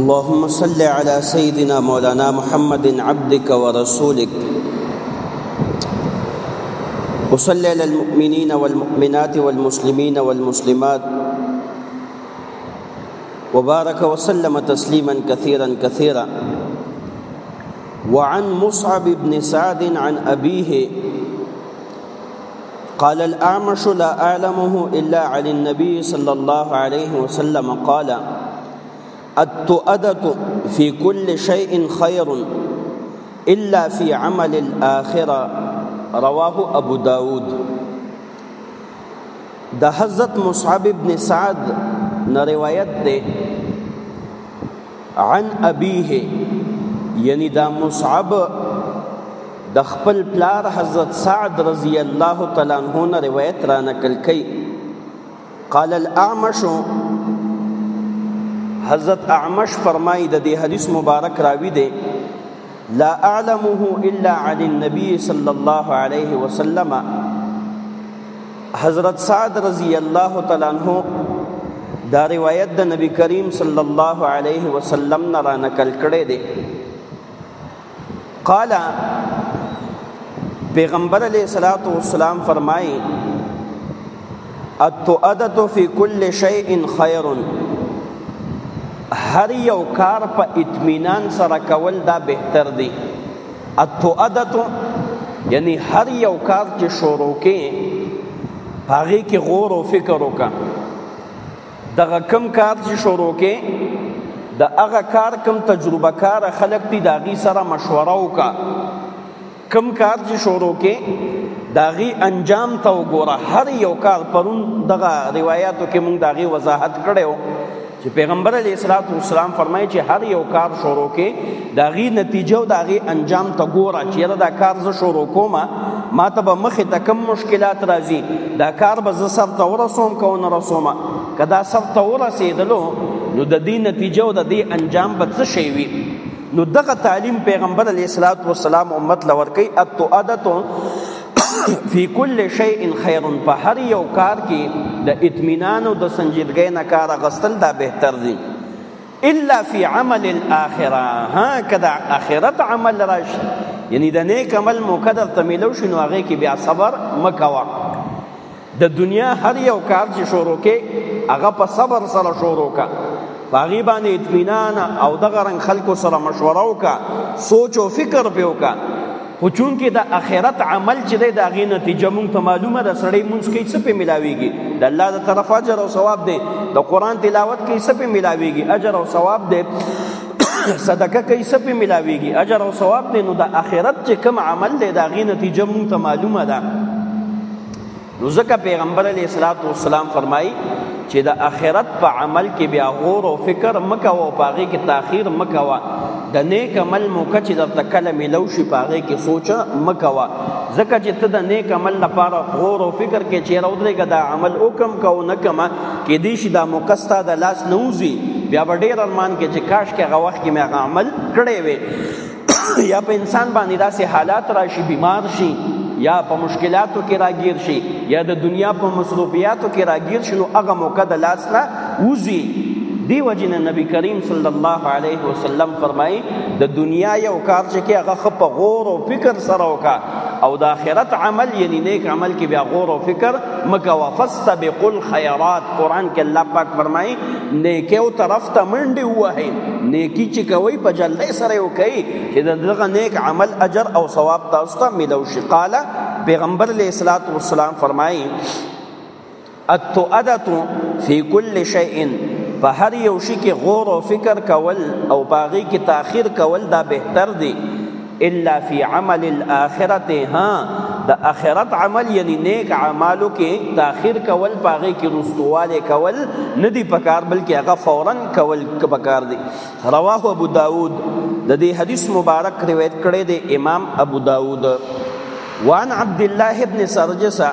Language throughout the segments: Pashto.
اللهم صل على سيدنا مولانا محمد عبدك ورسولك وصل على المؤمنين والمؤمنات والمسلمين والمسلمات وبارك وسلم تسليما كثيرا كثيرا وعن مصعب بن سعد عن أبيه قال الأعمش لا أعلمه إلا عن النبي صلى الله عليه وسلم قال التؤدة في كل شيء خير إلا في عمل الآخرة رواه أبو داود ده حضرت مصعب بن سعد نه ده عن ابيه یعنی دا مصعب د خپل پلار حضرت سعد رضی الله تعالی عنہ نه روایت را نقل کړي قال الاعمش حضرت اعمش فرمایي د دې حدیث مبارک راوی دی لا اعلمه الا عن النبي صلى الله عليه وسلم حضرت سعد رضی الله تعالی عنہ دا روایت د نبی کریم صلی الله علیه وسلم نه را نقل کړي دي قال پیغمبر علیہ الصلوۃ والسلام فرمایي التؤدت فی کل شیء خیر هر یو کار په اطمینان سره کول دا بهتر دی التؤدت یعنی هر یو کار چې شروع کې هغه کې غور او فکر وکا دغه کم کار چې شروع کې د هغه کار کم تجربه کار خلک دي داغي سره مشوره وکا کم کار چې شروع کې داغي انجام ته وګوره هر یو کار پرون دغه روایتو کې موږ داغي وضاحت کړو چې پیغمبر علی اسلام والسلام فرمایي چې هر یو کار شروع کې داغي نتیجه او داغي انجام ته ګوره چې دا کار زه شروع کوم ما ته به مخه ته کم مشکلات راځي دا کار به زه سر ته ورسوم کو نه رسوم کدا سر ته ورسېدلو نو د دې نتیجه او د دې انجام به څه شي وي نو دغه تعلیم پیغمبر علیه الصلاۃ والسلام امت لور کوي اتعادت فی کل شیء خیر په هر یو کار کې د اطمینان او د سنجیدګۍ نه کار غستل دا بهتر دی الا فی عمل الاخره ها کدا اخرت عمل راش یعنی د نیک عمل مقدر تملو شنو هغه کې بیا صبر مکوا د دنیا هر یو کار چې شروع کې هغه په صبر سره شروع کا باغی باندې اطمینان او دغه رنگ خلکو سره مشوره وکا سوچ او فکر به وکا خو چون کې د اخرت عمل چې دی د غي نتیجه مونږ ته معلومه ده سړی مونږ کې څه په ملاويږي د الله د طرف اجر او ثواب دی د قران تلاوت کې څه په ملاويږي اجر او ثواب دی صدقه کوي سپې ملاويږي اجر او ثواب دی نو د اخرت چې کوم عمل دی دا غي نتیجه مونږ ته معلومه ده نو ځکه پیغمبر علیه الصلاۃ والسلام فرمایي چې د آخرت په عمل کې بیا غور او فکر مکه او پاغي کې تاخير مکه وا د نیک عمل موقع چې درته کله ملو شي پاغي کې سوچ مکه وا ځکه چې ته د نیک عمل لپاره غور او فکر کې چیرې ودرېګه دا عمل وکم کو نه کما کې دې شي دا موقع ستاسو د لاس نوځي بیا ډېر ارمان کې چې کاش کې هغه وخت کې مې عمل کړی وي یا په انسان باندې داسې حالات راشي بیمار شي یا په مشکلاتو کې راګیر شي یا د دنیا په مصروفیاتو کې راګیر شي نو هغه موقع د لاس نه وځي دی وجن نبی کریم صلی الله علیه وسلم فرمایي د دنیا یو کار چې کې هغه خپ غور او فکر سره وکا او د آخرت عمل یعنی نیک عمل کې بیا غور او فکر مکه وفستبقوا الخيرات قران کې الله پاک فرمایي نیکیو طرف ته منډې ووهئ نیکی چې کوئ په جلدۍ سره یې وکړئ چې د دغه نیک عمل اجر او ثواب تاسو ته میلو شي قاله پیغمبر علیه الصلاة والسلام فرمایي التؤدة فی کل شیء په هر یو شي کې غور او فکر کول او باغی کې تاخير کول دا بهتر دی الا فی عمل الاخرته ها د اخرت عمل یعنی نیک اعمالو کې تاخير کول پاغه کې رستواله کول نه دی پکار بلکې هغه فورا کول پکار دی رواه ابو داود د دې حدیث مبارک روایت کړی دی امام ابو داود وان عبد الله ابن سرجسه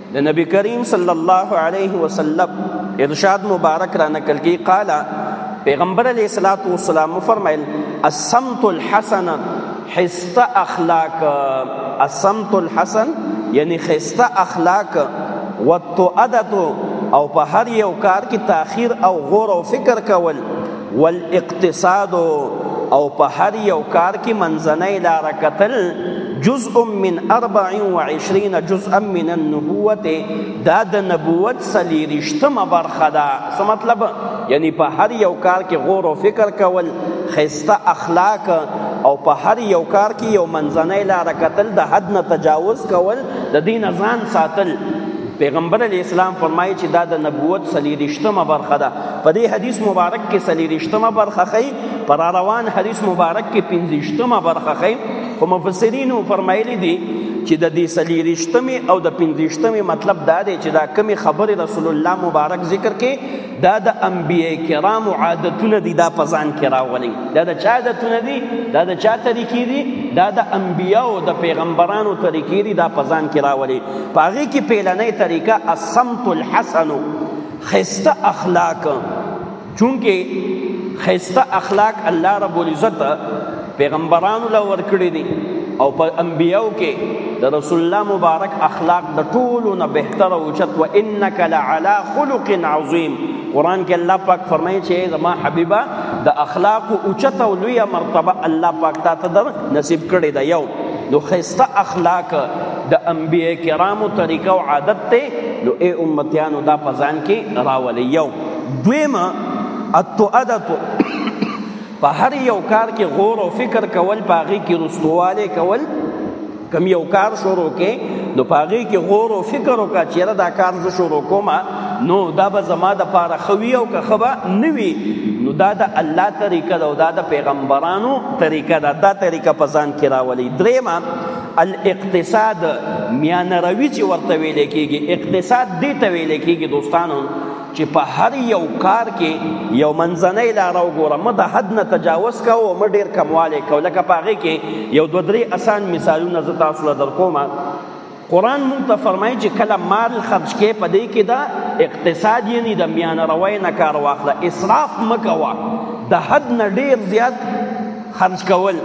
د نبی کریم صلی الله علیه وسلم ارشاد مبارک را نقل کی قال پیغمبر علیه الصلاۃ والسلام فرمایل السمت الحسن حست اخلاق السمت الحسن یعنی خسته اخلاق وتؤدت او په هر یو کار کې تاخير او غور او فکر کول والاقتصاد او په هر یو کار کې منځنۍ لار کتل جزء من 24 جزءا من النبوه دا د نبوت سلیریشتمه برخه ده څه مطلب یعنی په هر یو کار کې غور او فکر کول خسته اخلاق او په هر یو کار کې یو منځنۍ لار کتل د حد نه تجاوز کول د دین ځان ساتل پیغمبر علی اسلام فرمایي چې دا د نبوت سلیریشتمه برخه ده په دې حدیث مبارک کې سلیریشتمه برخه خي پر روان حدیث مبارک کې پنځشتمه برخه خي خو مفسرین فرمایلی دي چې د دې سلیریشتمه او د پنځشتمه مطلب دا دی چې دا کمی خبره رسول الله مبارک ذکر کې دا د انبیای کرام عادتونه دي دا پزان کې راولي دا د چا عادتونه دي دا د چا طریقې دي دا د انبیا او د پیغمبرانو طریقې دي دا پزان کې راولي پاغي کې پیلنې طریقه الصمت الحسن خسته اخلاق چونکه خسته اخلاق الله رب العزت پیغمبرانو لا ورکړي دي او په انبیو کې د رسول الله مبارک اخلاق د ټولو نه بهتر او چت و انک لعلى خلق عظیم قران کې الله پاک فرمایي چې زما حبیبا د اخلاق او چت او لوی مرتبه الله پاک ته در نصیب کړي دا یو نو خسته اخلاق د انبیاء کرامو طریقه او عادت ته نو اے امتیانو دا پزان کې راولې یو دویمه اتعدتو په هر یو کار کې غور او فکر کول پاغي کې رستواله کول کم یو کار شروع کې نو پاغي کې غور او فکر وکړه چې را دا کار زه شروع کوم نو دا به زما د پاره خوي او که خبا نوي نو دا د الله طریقه دا د پیغمبرانو طریقه دا دا طریقه پزان کې راولې درېما الاقتصاد میانروي چې ورته ویل کېږي اقتصاد دې ته ویل کېږي دوستانو چې په هر یو کار کې یو منځنۍ لار وګوره مده حد نه تجاوز کا او مډ ډیر کمواله کو لکه پاغه کې یو دوه درې اسان مثالونه زه تاسو له درکوم قران مون ته فرمایي چې کله مال خرج کې پدې کې دا اقتصاد یې نه د میان روي نه کار واخله اسراف مکوا د حد نه ډیر زیات خرج کول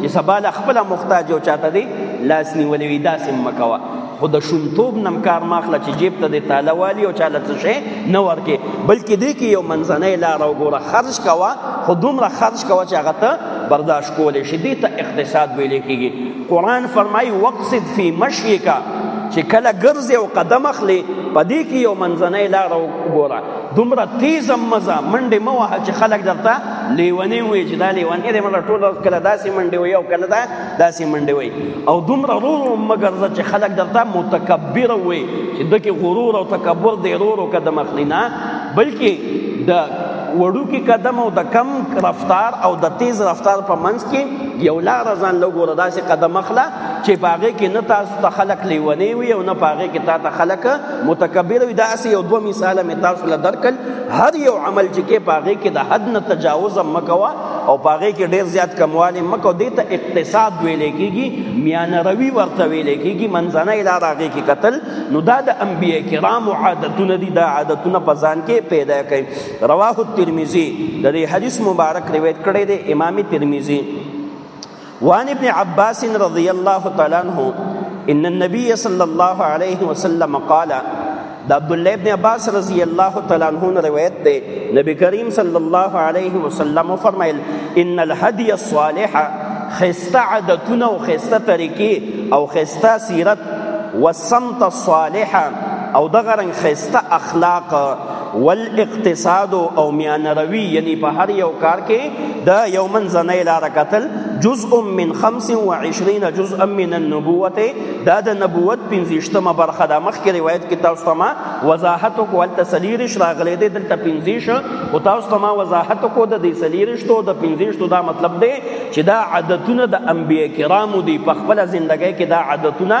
چې سبا له خپل محتاج او چاته دی لاس نیولې وي داسې مکوه خو د شونتوب نم کار ماخله چې جیب ته د تاله والی او چاله څه شي نه ورکې بلکې دې کې یو منځنۍ لار او ګوره خرج کوه خو دومره خرج کوه چې هغه ته برداشت کولی شي دې ته اقتصاد ویل کېږي قرآن فرمایي وقصد فی مشیکا چې کله ګرځې او قدم اخلې په دې کې یو منځنۍ لار او ګوره دومره تیز مزه منډه مو وه چې خلک درته لیونی وي چې دا لیونی دی مړه ټول کله داسې منډه وي او کله دا داسې منډه وي او دومره رورو مګر چې خلک درته متکبر وي چې دکې غرور او تکبر دی رورو قدم اخلي نه بلکې د وړوکی قدم او د کم رفتار او د تیز رفتار په منځ کې یو لار ځان له ګوره داسې قدم اخله چې باغې کې نه تاسو ته خلق لیونی وي او نه باغې کې تا ته خلق متکبر وي داسې یو دوه مثاله مې تاسو له درکل هر یو عمل چې کې پاغې کې د حد نه تجاوز مکوا او پاغې کې ډېر زیات کمواله مکو دې ته اقتصاد ویل کېږي میان روي ورته ویل کېږي منځنه لار هغه کې قتل نو دا د انبیای کرام عادتونه دي دا عادتونه په ځان کې پیدا کړي رواه الترمذی د دې حدیث مبارک روایت کړی دی امام ترمذی وان ابن عباس رضی الله تعالی عنہ ان النبي صلی الله علیه وسلم قال د عبد الله ابن عباس رضی الله تعالی عنہ روایت ده نبی کریم صلی الله علیه وسلم فرمایل ان الهدی الصالح خسته عادتونه او خسته طریقې او خسته سیرت والصمت الصالح او دغه رنګ خسته اخلاق والاقتصاد او میان روی یعنی په هر یو کار کې د یو منځنۍ لار کتل جزء من 25 جزءا من النبوه دا د نبوت 15مه برخه د مخکې روایت کې تاسو ته ما وضاحت کو ول تسلیرش راغلې ده دلته 15 او تاسو ته ما وضاحت کو د دې سلیرش ته د 15 دا مطلب دی چې دا عادتونه د انبیای کرامو دی په خپل ژوندۍ کې دا عادتونه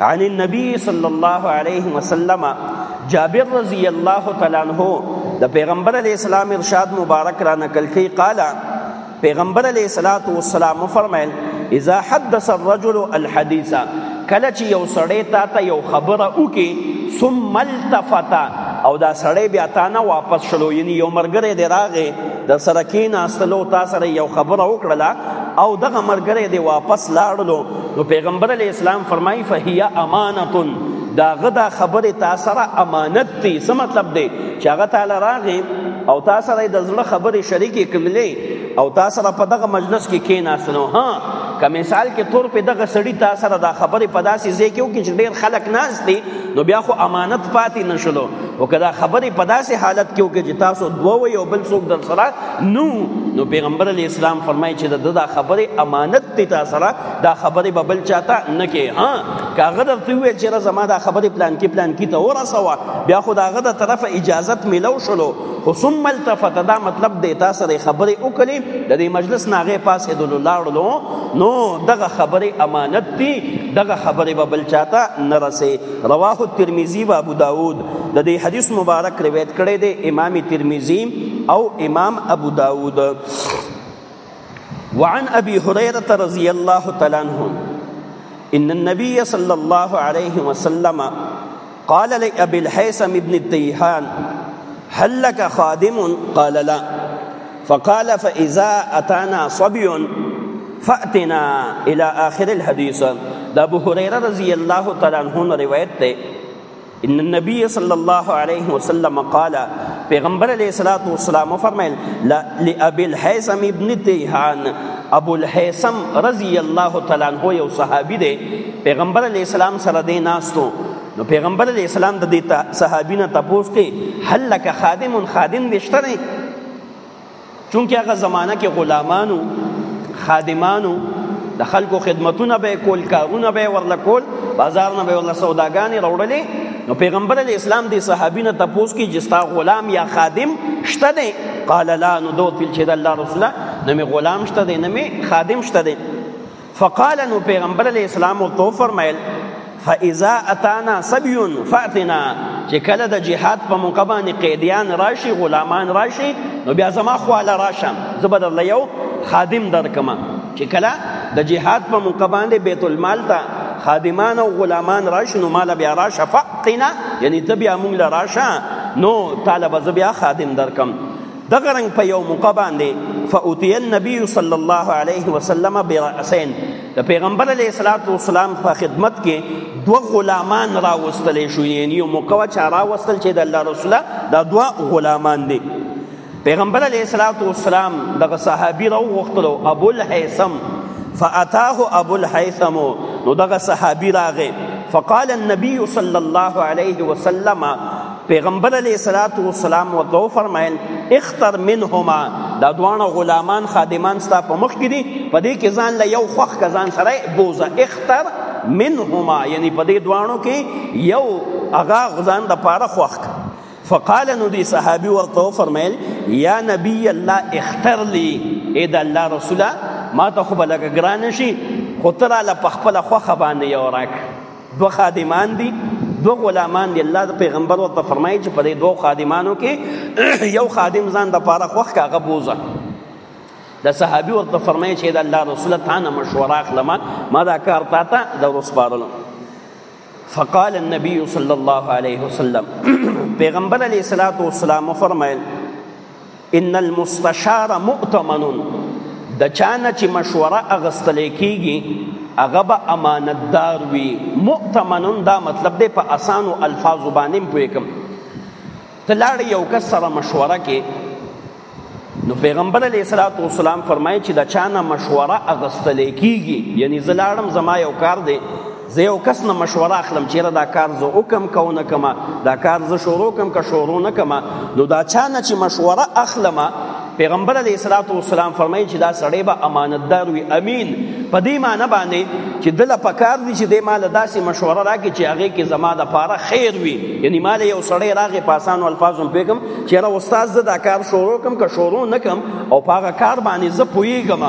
عن النبي صلى الله عليه وسلم جابر رضی الله تعالی عنہ د پیغمبر علی السلام ارشاد مبارک را نقل کی قال پیغمبر علی الصلات والسلام فرمایل اذا حدث الرجل الحديث کله چې یو سړی تا ته یو خبره وکي ثم التفت او دا سړی بیا تا نه واپس شلو یعنی یو مرګره دی راغې د سره کېناستلو تا سره یو خبره وکړله او دغه مرګره دی واپس لاړلو نو پیغمبر علی اسلام فرمایي فهیا امانه دا غدا خبره تا سره امانت دی څه مطلب دی چې هغه تعالی راغی او تا سره د زړه خبره شریکې کړلې او تا سره په دغه مجلس کې کېناستنو ها که مثال کې تور په دغه سړی تا سره دا خبره په داسې ځای کې وکړي چې ډېر خلک ناز دي نو بیا خو امانت پاتې نشلو او که دا خبره په داسې حالت کې وکړي چې تاسو دوه وي او بل څوک در سره نو نو پیغمبر علی اسلام فرمایي چې د دا خبره امانت ته تاسو را دا خبره به بل چاته نه کې ها کاغه د ویل چې را زما دا خبره پلان کې پلان کې ته ورسوا بیا خو داغه د طرف اجازت ملو شلو ثم التفت دا مطلب د تاسو سره خبره وکړي د دې مجلس ناغه پاسې د لاړلو نو دغه خبره امانت دي دغه خبره به بل چاته نه رسي رواه الترمذي و ابو داود د دې حدیث مبارک روایت کړی دی امام ترمذی او امام ابو داود وعن ابي هريره رضي الله تعالى عنه ان النبي صلى الله عليه وسلم قال لابي الحيثم ابن التيهان هل لك خادم قال لا فقال فاذا اتانا صبي فاتنا الى اخر الحديث د ابو هريره رضی الله تعالی عنہ روایت ده ان النبي صلى الله عليه وسلم قال پیغمبر علیہ الصلوۃ والسلام فرمایل لابي الحيثم ابن تيهان ابو الحيثم رضی الله تعالی عنہ یو صحابي دی پیغمبر علیہ السلام سره دی ناستو نو پیغمبر علیہ السلام د دې صحابینه تپوس کې هل لك خادم خادم نشته چونکه هغه زمانہ کې غلامانو خادمانو د خلکو خدمتونه به کول کارونه به ورل کول بازار نه به ورل سوداګانی راوړلې نو پیغمبر علی اسلام دی صحابین ته پوس کې جستا غلام یا خادم شته دی قال لا نو دوت چې د الله رسول نه می غلام شته دی نه می خادم شته دی فقال نو پیغمبر علی السلام او تو فرمایل فاذا اتانا سبي فاتنا چې کله د جهاد په موقع باندې قیدیان راشي غلامان راشي نو بیا زما خواله راشم زبر الله یو خادم درکما چې کله د جهاد په موقع باندې بیت المال ته خادمان او غلامان راشي نو مال بیا راشه فقنا یعنی ته بیا مونږ له راشه نو طالب زبیا خادم درکم دغه رنګ په یو موقع باندې فاوتی النبی صلی الله علیه وسلم برأسین د پیغمبر علیه الصلاۃ والسلام په خدمت کې دوه غلامان راوستل شو یعنی یو موقع چا راوستل چې د الله رسول دا دوه غلامان دي پیغمبر علیه الصلاۃ والسلام دغه صحابي راوغختلو ابو الهیثم فاتاه ابو الهیثم نو دغه صحابي راغی فقال النبي صلى الله عليه وسلم پیغمبر علیه الصلاۃ والسلام وتو فرمایل اختر منهما دا دوانه غلامان خادمان ستا په مخ کې دي په دې کې ځان له یو خوخ کزان سره بوزه اختر منهما یعنی په دې دوانو کې یو اغا غزان د پاره خوخ فقال نو دی صحابي ورته فرمایل یا نبی الله اختر لی اې د الله رسوله ما ته خو بلګ ګران شي خو تر له پخپل خوخه باندې یو راک دو خادمان دي دو غلامان دي الله د پیغمبر ورته فرمایي چې په دې دوه خادمانو کې یو خادم ځان د پاره خوخ کاغه بوزه د صحابي ورته فرمایي چې د الله رسول ته نه مشوره اخلم ما دا کار تا ته د ورسپارلم فقال النبي صلى الله عليه وسلم پیغمبر علیه الصلاۃ والسلام فرمایل ان المستشار مؤتمن د چانه چې مشوره اغستل کیږي هغه به امانتدار وي مؤتمن دا مطلب دی په اسانو الفاظو باندې پوي کوم تلاړ یو کس سره مشوره کې نو پیغمبر علی صلوات و سلام فرمایي چې د چانه مشوره اغستل کیږي یعنی زلاړم زما یو کار دی زه یو کس نه مشوره اخلم چیرې دا کار زه وکم کو نه کما دا کار زه شروع کم که شروع نه کما نو دا چا نه چې مشوره اخلم پیغمبر علیه الصلاۃ والسلام فرمایي چې دا سړی به امانتدار وي امین په دې معنی باندې چې دل په کار دي چې د مال داسې مشوره راکړي چې هغه کې زما د پاره خیر وي یعنی مال یو سړی راغی په اسانو الفاظو پیغام چې را استاد زه دا کار شروع کوم که شروع نکم او په هغه کار باندې زه پویګم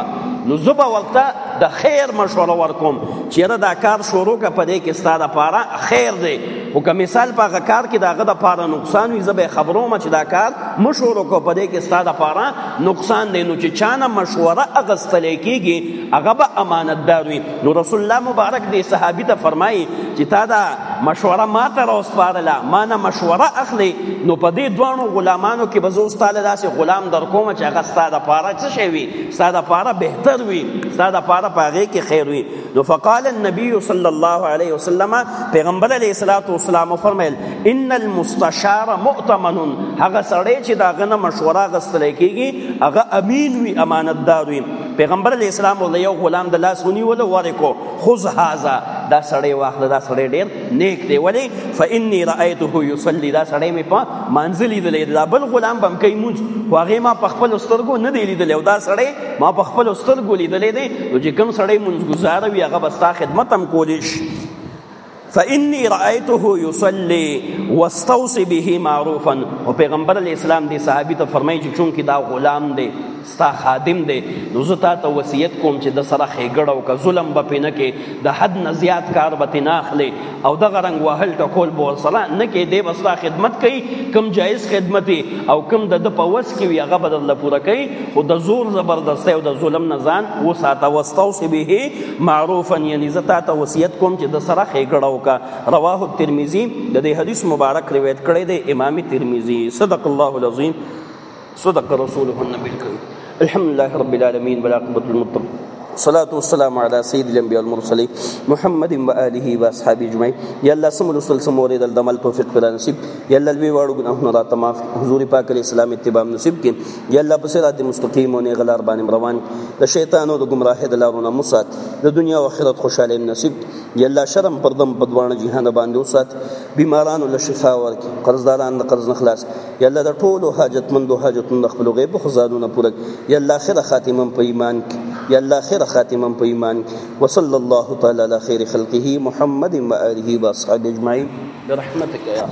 نو زه به ورته د خیر مشوره ورکوم چیرې دا کار شروع ک په دې کې ستاده پاره خیر دی خو که مثال په کار کې داغه د پاره نقصان وي زبې خبرو ما چې دا کار مشوره کو په دې کې ستاده پاره نقصان دی نو چې چانه مشوره اغستل کېږي هغه به امانتدار وي نو رسول الله مبارک دې صحابي ته فرمایي چې تا دا مشوره ما ته راوسپارله ما نه مشوره اخلي نو په دې دوه غلامانو کې به زه استاد داسې غلام در کوم چې هغه ستاده پاره څه شي ستا د پاره بهتر وي ستا د پاره پاغه کې خیر وي نو فقال النبي صلى الله عليه وسلم پیغمبر علیه الصلاۃ والسلام فرمایل ان المستشار مؤتمن هغه سړی چې دا غنه مشوره غستل کیږي هغه امین وي امانتدار وي پیغمبر علیه السلام له یو غلام د لاس ونیول ورکو خذ هاذا دا سړی واخله دا سړی ډیر نیک دی ولی فإني رأيته يصلي دا سړی مې په منځلي دی دا بل غلام بم کوي مونږ واغې ما په خپل سترګو نه دی لیدل او دا سړی ما په خپل سترګو لیدل دی نو چې کوم سړی مونږ گزاره وي هغه بستا خدمت هم کولی شي فإني رأيته يصلي واستوصي به معروفا او پیغمبر علی اسلام دی صحابي ته فرمایي چې چون کې دا غلام دی ستا خادم دی نو زه تا ته وصیت کوم چې د سره خېګړه او که ظلم به پې نه کې د حد نه زیات کار به تې نه اخلې او دغه رنګ وهل ټکول به ورسره نه کې دی به ستا خدمت کوي کم جایز خدمت او کم د ده په وس کې وي هغه به درله پوره کوي خو د زور زبردستۍ او د ظلم نه ځان وساته واستوصي به معروفا یعنی زه تا ته وصیت کوم چې د سره خېګړه وکړه رواه الترمذي د دې حدیث مبارک روایت کړی دی امام ترمذي صدق الله العظیم صدق رسوله النبي الكريم الحمد لله رب العالمين والعاقبة للمتقين صلاة والسلام على سيد الانبياء والمرسلين محمد واله واصحابه اجمعين يا الله سم رسول سم وريد الدمل توفيق پر نصیب يا الله لوی واړو ګناهونه را تماف حضور پاک علیہ السلام اتباع نصیب کین يا الله په صراط مستقيم او نه غلار باندې روان د شیطان او د گمراه د لارونه مسات د دنیا او آخرت خوشاله نصیب يا الله شرم پردم بدوانه جهان باندې وسات بیمارانو له شفا ورکړي قرضداران د قرض نخلاص یا الله د ټولو حاجتمندو حاجتونو د خپلو غیبو خزانونه پوره کړي یا الله خیره خاتمه په ایمان کې یا الله خیره خاتمه په ایمان کې وصلی الله تعالی علی خیر خلقه محمد و آله و اصحابه اجمعین برحمتک یا